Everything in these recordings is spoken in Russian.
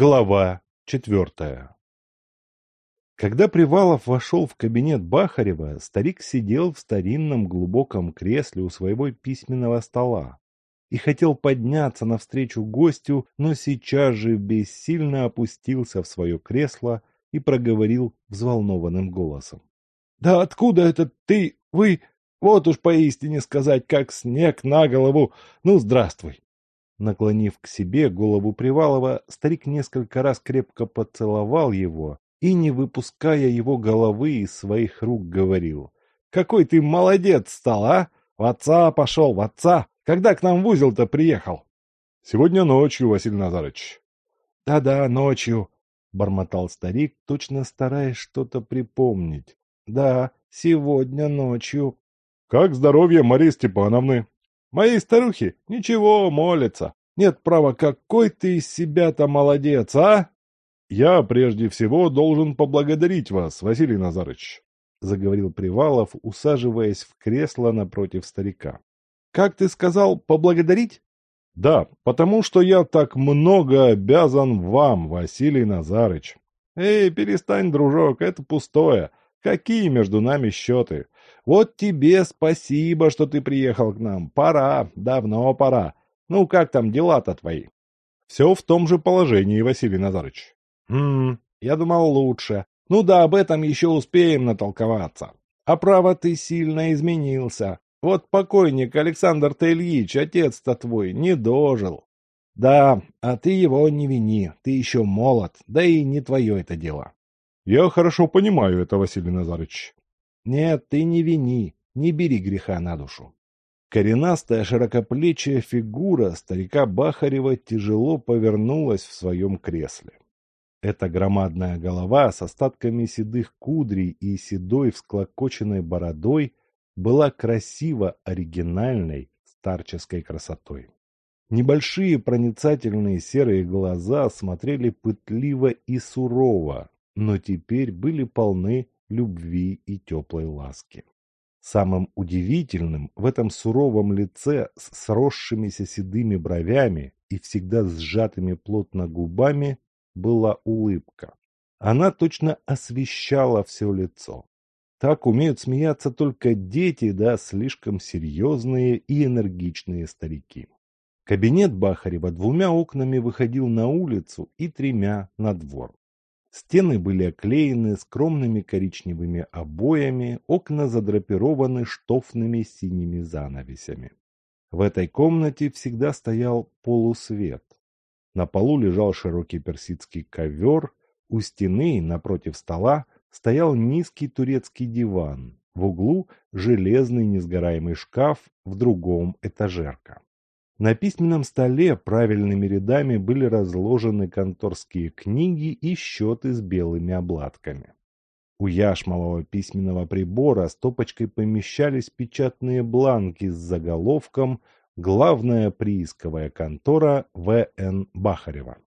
Глава четвертая Когда Привалов вошел в кабинет Бахарева, старик сидел в старинном глубоком кресле у своего письменного стола и хотел подняться навстречу гостю, но сейчас же бессильно опустился в свое кресло и проговорил взволнованным голосом. — Да откуда это ты, вы, вот уж поистине сказать, как снег на голову, ну, здравствуй! Наклонив к себе голову Привалова, старик несколько раз крепко поцеловал его и, не выпуская его головы из своих рук, говорил. — Какой ты молодец стал, а! В отца пошел, в отца! Когда к нам в узел-то приехал? — Сегодня ночью, Василий Назарович. Да — Да-да, ночью, — бормотал старик, точно стараясь что-то припомнить. — Да, сегодня ночью. — Как здоровье Марии Степановны? Моей старухи ничего, молится. Нет, права, какой ты из себя-то молодец, а? Я прежде всего должен поблагодарить вас, Василий Назарыч, заговорил Привалов, усаживаясь в кресло напротив старика. Как ты сказал, поблагодарить? Да, потому что я так много обязан вам, Василий Назарыч. Эй, перестань, дружок, это пустое. Какие между нами счеты? Вот тебе спасибо, что ты приехал к нам. Пора, давно пора. Ну, как там дела-то твои? Все в том же положении, Василий Назарыч. Хм, я думал лучше. Ну да, об этом еще успеем натолковаться. А право ты сильно изменился. Вот покойник Александр-то Ильич, отец-то твой, не дожил. Да, а ты его не вини, ты еще молод, да и не твое это дело. Я хорошо понимаю это, Василий Назарыч. Нет, ты не вини, не бери греха на душу. Коренастая широкоплечья фигура старика Бахарева тяжело повернулась в своем кресле. Эта громадная голова с остатками седых кудрей и седой всклокоченной бородой была красиво оригинальной старческой красотой. Небольшие проницательные серые глаза смотрели пытливо и сурово, но теперь были полны любви и теплой ласки. Самым удивительным в этом суровом лице с сросшимися седыми бровями и всегда сжатыми плотно губами была улыбка. Она точно освещала все лицо. Так умеют смеяться только дети, да слишком серьезные и энергичные старики. Кабинет Бахарева двумя окнами выходил на улицу и тремя на двор. Стены были оклеены скромными коричневыми обоями, окна задрапированы штофными синими занавесями. В этой комнате всегда стоял полусвет. На полу лежал широкий персидский ковер, у стены, напротив стола, стоял низкий турецкий диван, в углу железный несгораемый шкаф, в другом этажерка. На письменном столе правильными рядами были разложены конторские книги и счеты с белыми обладками. У яшмового письменного прибора стопочкой помещались печатные бланки с заголовком «Главная приисковая контора В.Н. Бахарева».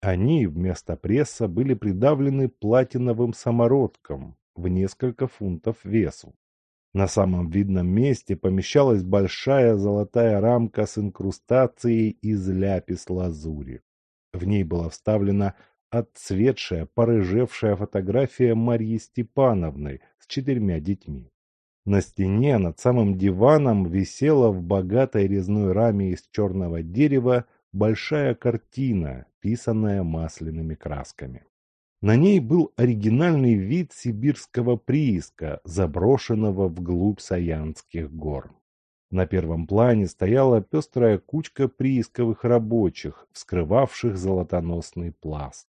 Они вместо пресса были придавлены платиновым самородком в несколько фунтов весу. На самом видном месте помещалась большая золотая рамка с инкрустацией из ляпис-лазури. В ней была вставлена отцветшая, порыжевшая фотография Марьи Степановны с четырьмя детьми. На стене над самым диваном висела в богатой резной раме из черного дерева большая картина, писанная масляными красками. На ней был оригинальный вид сибирского прииска, заброшенного вглубь Саянских гор. На первом плане стояла пестрая кучка приисковых рабочих, вскрывавших золотоносный пласт.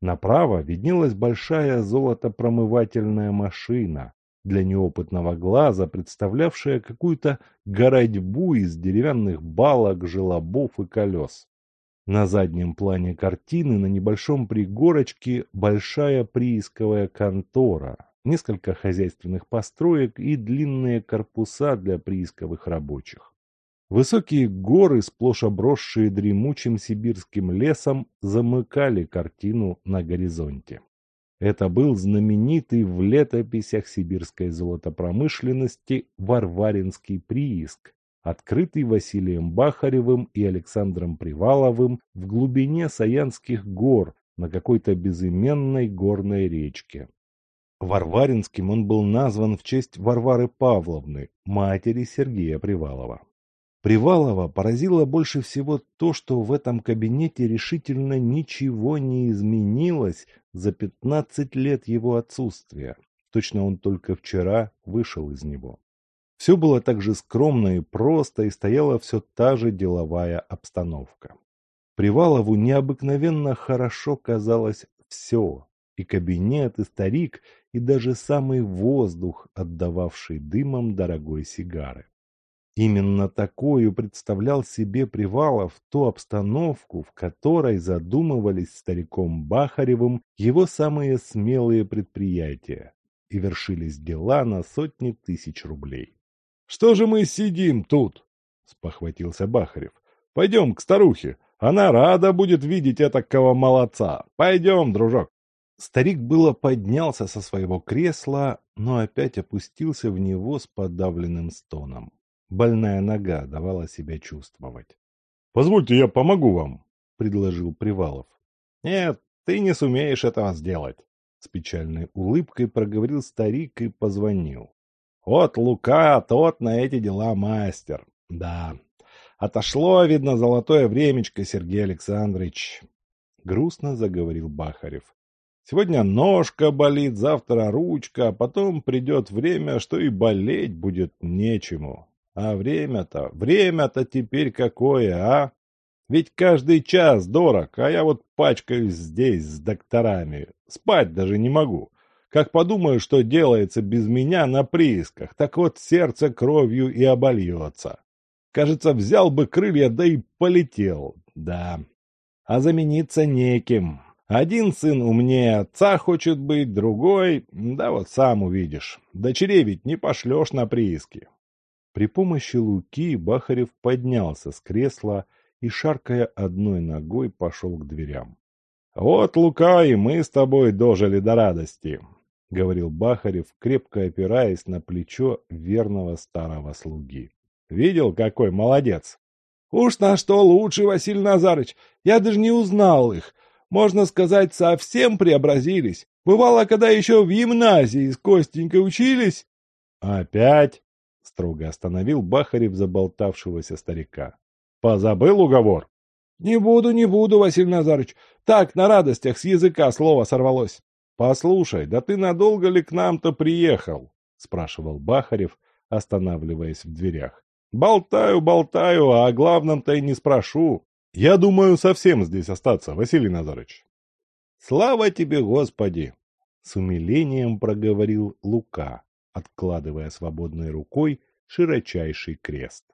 Направо виднелась большая золотопромывательная машина, для неопытного глаза представлявшая какую-то городьбу из деревянных балок, желобов и колес. На заднем плане картины на небольшом пригорочке большая приисковая контора, несколько хозяйственных построек и длинные корпуса для приисковых рабочих. Высокие горы, сплошь обросшие дремучим сибирским лесом, замыкали картину на горизонте. Это был знаменитый в летописях сибирской золотопромышленности Варваринский прииск, открытый Василием Бахаревым и Александром Приваловым в глубине Саянских гор на какой-то безыменной горной речке. Варваринским он был назван в честь Варвары Павловны, матери Сергея Привалова. Привалова поразило больше всего то, что в этом кабинете решительно ничего не изменилось за пятнадцать лет его отсутствия. Точно он только вчера вышел из него. Все было так же скромно и просто, и стояла все та же деловая обстановка. Привалову необыкновенно хорошо казалось все. И кабинет, и старик, и даже самый воздух, отдававший дымом дорогой сигары. Именно такую представлял себе Привалов ту обстановку, в которой задумывались стариком Бахаревым его самые смелые предприятия, и вершились дела на сотни тысяч рублей. — Что же мы сидим тут? — спохватился Бахарев. — Пойдем к старухе. Она рада будет видеть этакого молодца. Пойдем, дружок. Старик было поднялся со своего кресла, но опять опустился в него с подавленным стоном. Больная нога давала себя чувствовать. — Позвольте, я помогу вам, — предложил Привалов. — Нет, ты не сумеешь этого сделать. С печальной улыбкой проговорил старик и позвонил. Вот Лука, тот на эти дела мастер. Да, отошло, видно, золотое времечко, Сергей Александрович. Грустно заговорил Бахарев. Сегодня ножка болит, завтра ручка, а потом придет время, что и болеть будет нечему. А время-то, время-то теперь какое, а? Ведь каждый час дорог, а я вот пачкаюсь здесь с докторами. Спать даже не могу. Как подумаю, что делается без меня на приисках, так вот сердце кровью и обольется. Кажется, взял бы крылья, да и полетел. Да. А замениться неким. Один сын умнее отца хочет быть, другой... Да вот сам увидишь. Дочерей ведь не пошлешь на прииски. При помощи Луки Бахарев поднялся с кресла и, шаркая одной ногой, пошел к дверям. «Вот, Лука, и мы с тобой дожили до радости», — говорил Бахарев, крепко опираясь на плечо верного старого слуги. «Видел, какой молодец?» «Уж на что лучше, Василий Назарыч! Я даже не узнал их. Можно сказать, совсем преобразились. Бывало, когда еще в гимназии с Костенькой учились...» «Опять?» — строго остановил Бахарев заболтавшегося старика. Позабыл уговор? Не буду, не буду, Василий Назарович. Так, на радостях с языка слово сорвалось. Послушай, да ты надолго ли к нам-то приехал? Спрашивал Бахарев, останавливаясь в дверях. Болтаю, болтаю, а о главном-то и не спрошу. Я думаю совсем здесь остаться, Василий Назарович. Слава тебе, Господи! С умилением проговорил Лука, откладывая свободной рукой широчайший крест.